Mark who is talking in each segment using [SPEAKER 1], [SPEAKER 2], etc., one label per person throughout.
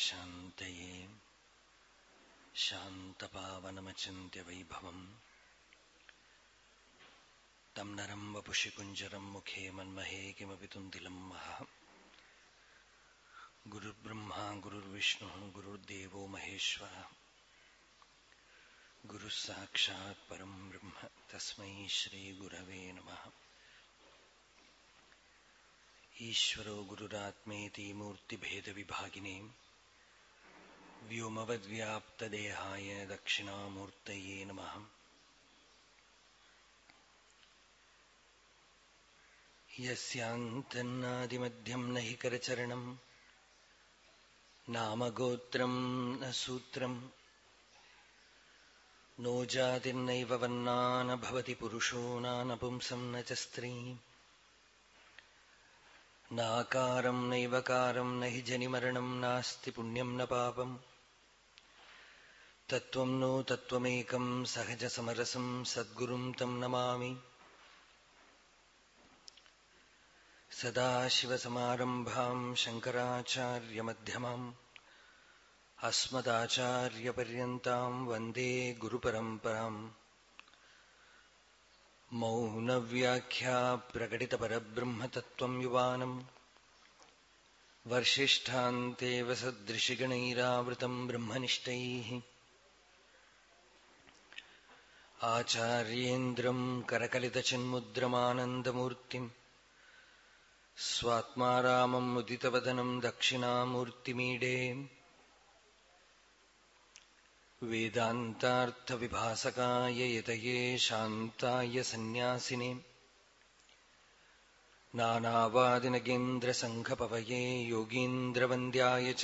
[SPEAKER 1] विश्वशान्तये शान्तपावनमचिन्त्यवैभवम् तं नरं वपुषि कुञ्जरं मुखे मन्महे किमपि तुन्दिलं महः। गुरुर्ब्रह्मा, गुरुर्विष्णुः, गुरुर्देवो महेश्वरः। गुरुः साक्षात् परं ब्रह्म, तस्मै श्रीगुरवे नमः। ईश्वरो गुरुरात्मेति मूर्तिभेदविभागिने व्योमवद्व्याप्तदेहाय दक्षिणामूर्तये नमः। यस्यान्तन्नादिमध्यं न हि करचरणम् नामगोत्रम् न सूत्रम् नो जातिर्नैव वर्णा न भवति पुरुषो नानपुंसं न च स्त्री। नाकारं न जनिमरणं, नास्ति पुण्यं न पापम्। तत्त्वं नो तत्त्वमेकं सहजसमरसं सद्गुरुं तं नमामि। सदाशिवसमारम्भाम् शङ्कराचार्यमध्यमाम् अस्मदाचार्यपर्यन्ताम् वंदे गुरुपरम्पराम्। मौनव्याख्या प्रकटितपरब्रह्मतत्त्वम् युवानम्, वर्षिष्ठान्तेव सदृशिगणैरावृतम् ब्रह्मनिष्ठैः। आचार्येन्द्रम् करकलितचिन्मुद्रमानन्दमूर्तिम् स्वात्मा रामम् मुदितवदनम् दक्षिणामूर्तिमीडे वेदान्तार्थविभासकाय यतये शान्ताय सन्न्यासिने नानावादिनगेन्द्रसङ्घपवये योगीन्द्रवन्द्याय च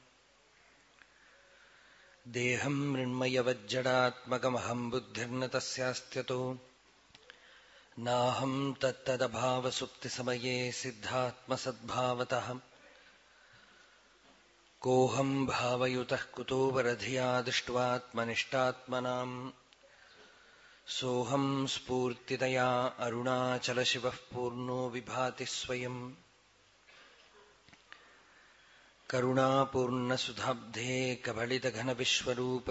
[SPEAKER 1] देहम् मृण्मयवज्जडात्मकमहम् बुद्धिर्न तस्यास्त्यतो। नाहम् तत्तदभावसुप्तिसमये सिद्धात्मसद्भावतः। कोऽहम् भावयुतः कुतो वरधिया दृष्ट्वात्मनिष्टात्मनाम् सोऽहम् स्फूर्तितया पूर्णो विभाति स्वयम्। करुणापूर्णसुधाब्धे कबलितघनविश्वरूप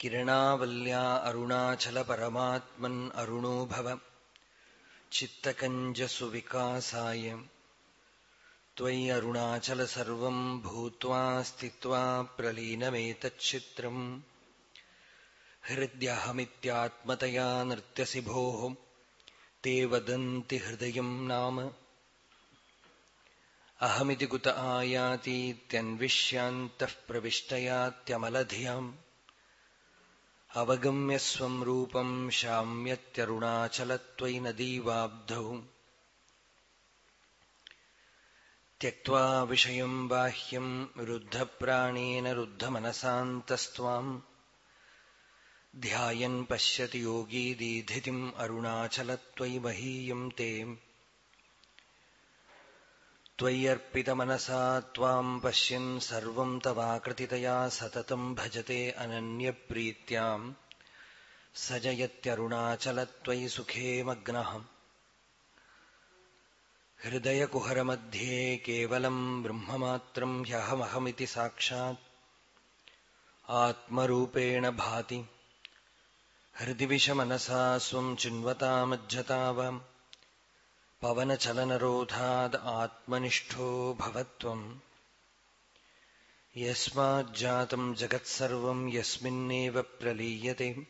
[SPEAKER 1] किरणावल्या अरुणाचलपरमात्मन् अरुणो भव चित्तकञ्जसुविकासाय त्वयि अरुणाचल सर्वम् भूत्वा स्थित्वा प्रलीनमेतच्चित्रम् हृद्यहमित्यात्मतया नृत्यसि भोः ते वदन्ति हृदयम् नाम कुत आयातीत्यन्विष्यान्तः प्रविष्टयात्यमलधियाम्। अवगम्य स्वम् रूपम् शाम्यत्यरुणाचलत्वयि नदीवाब्धौ त्यक्त्वा विषयम् बाह्यम् रुद्धप्राणेन रुद्धमनसान्तस्त्वाम्। ध्यायन् पश्यति योगी दीधितिम् अरुणाचलत्वयि महीयम् त्वय्यर्पितमनसा त्वाम् पश्यन् सर्वम् तवाकृतितया सततम् भजते अनन्यप्रीत्याम् स जयत्यरुणाचलत्वयि सुखे मग्नः हृदयकुहरमध्ये केवलम् ब्रह्ममात्रम् ह्यहमहमिति साक्षात्। आत्मरूपेण भाति। हृदि विषमनसा स्वम् चिन्वतामज्जतावाम् पवनचलनरोधाद् आत्मनिष्ठो भवत्वम्। यस्माज्जातम् जगत्सर्वम् यस्मिन्नेव प्रलीयते।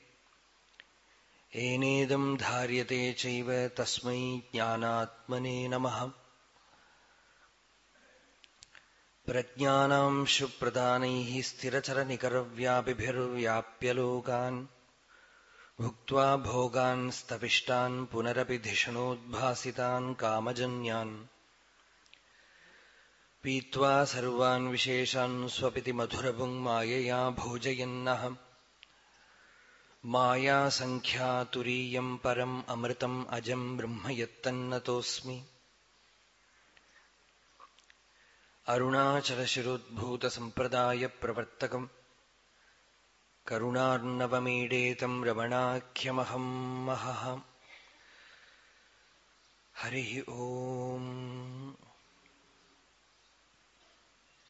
[SPEAKER 1] एनेदम् धार्यते चैव तस्मै ज्ञानात्मने नमः। प्रज्ञानाम् शुप्रदानैः स्थिरचरनिकरव्यापिभिर्व्याप्य लोकान्। भुक्त्वा भोगान् स्तविष्टान् पुनरपि धिषणोद्भासितान् कामजन्यान्। पीत्वा सर्वान् विशेषान् स्वपिति मधुरपुङ् मायया भोजयन्नः। मायासङ्ख्यातुरीयम् परम् अमृतम् अजम् ब्रह्म यत्तन्नतोऽस्मि। करुणार्णवमीडेतम् रमणाख्यमहम् महः। हरिः ओम्।